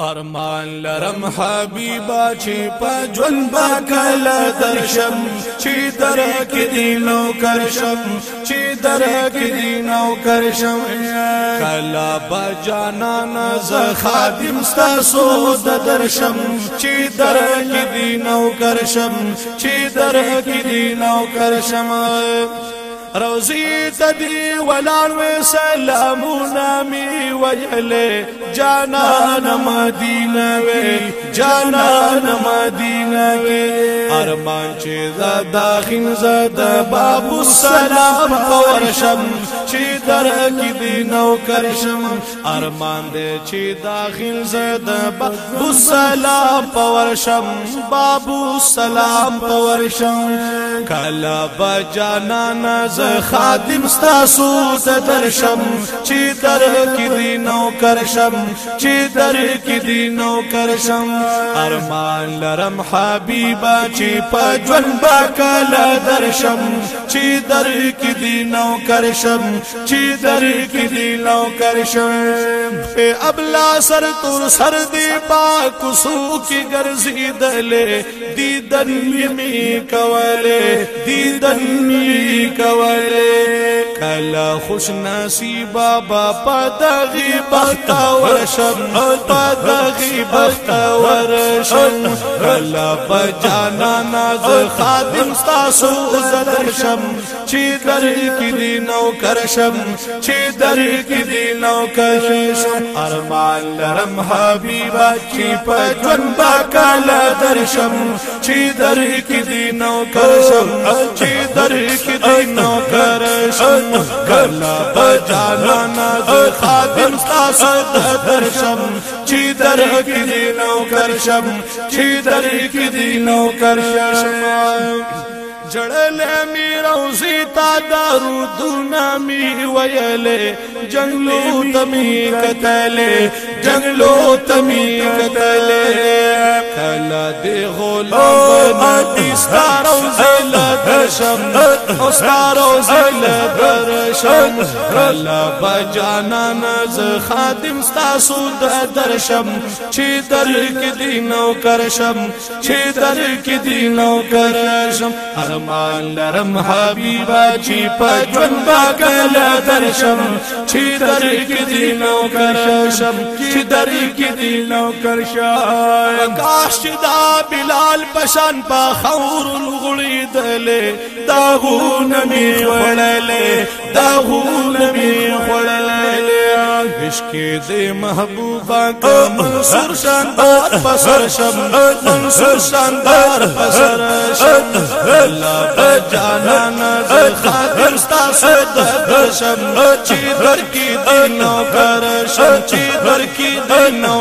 ارمان لرم حبیبا چې په ژوند با کله درشم چې در کې دی نو کرشم چې در کې دی نو کرشم کلا با جانا نز خادم ستاسو د درشم چې در کې دی نو کرشم چې در کې دی نو کرشم روزی تدی ولان و سلامونا می ویلے جانان مدینہ وی جانان مدینه کې ارمان چې زدا خین زدا بابو سلام ورشم چې در کې دی نو کرشم ارمان دې چې داخل زدا بابو سلام ورشم بابو سلام ورشم کلا بجانان ز خادم ستاسو درشم چې در کې دی نو کرشم چې در کې دی نو کرشم ارمان لرم حبیبا چې په ژوند با کلا درشم چې در کې دی نو کرشم چې در کې دی نو کرشم په ابلا سر تور سر دی با کوسو کې ګرځي دله دیدن می کوله دیدن می کوله کلا خوش نصیب بابا پدغي بخت ورشم پدغي بخت ورشم برشم کلا بجانا ناز خادم ستاسو زدرشم چی در کی دی نو کرشم چی در کی دی نو کرشم ارمان لرم حبیبا چی پجون با کلا درشم چی در کی دی نو کرشم چی در کی دی نو کرشم کلا بجانا ناز خادم ستاسو زدرشم چی در کدی نو کرشم چی در کدی نو کرشم جړل امیر او سیتا دارو دونا می ویلې جنگلو تمی کتلې جنگلو تمی کتلې کلا دې غلام بنی ستارو زلا برشم استارو زل برشم رلا بجانان ز خادم ستاسو د درشم چې در کې دینو کرشم چې در کې دینو کرشم ارمان لرم حبیبا چې په ژوند باګل درشم چې در کې دینو کرشم چې در کې دینو کرشم کاش دا بلال پشان په خور لغړې دله داغونه می وړلې داغونه می وړلې عشق دې محبوبا کا منصور شاندار پسر شم منصور شاندار پسر شم لا جانا نظر خاطر ستا صد شم چې در کې دینو کر شم چې در کې دینو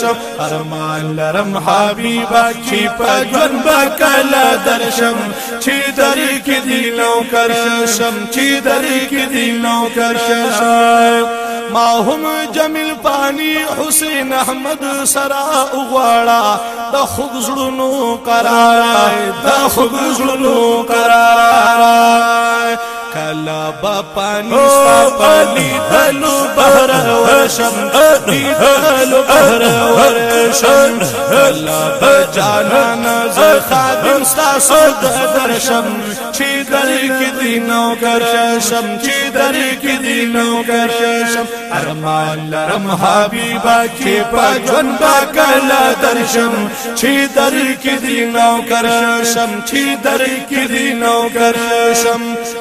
درشم ارمان لرم حبیبا چی پا جون با کلا درشم چی دری کی دیلو کرشم چی دری کی دیلو کرشم ما هم جمیل پانی حسین احمد سرا اغواړه د خوږ زړونو قرار د خوږ زړونو قرار کلا با پانی ستا پانی شم دیدل بهر ور شم الله بجانا ز خادم ستاسو د در شم چې در کې دینو کر شم چې در کې دینو کر شم ارمان لرم حبیبا کې پجن با کلا در شم چې در کې دینو کر شم چې در کې دینو کر شم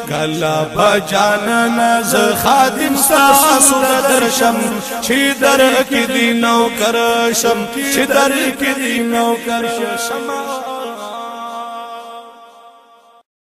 کلا بجانا ز خادم ستاسو د در شم دھر کدی نوکر سم سر کوکر سم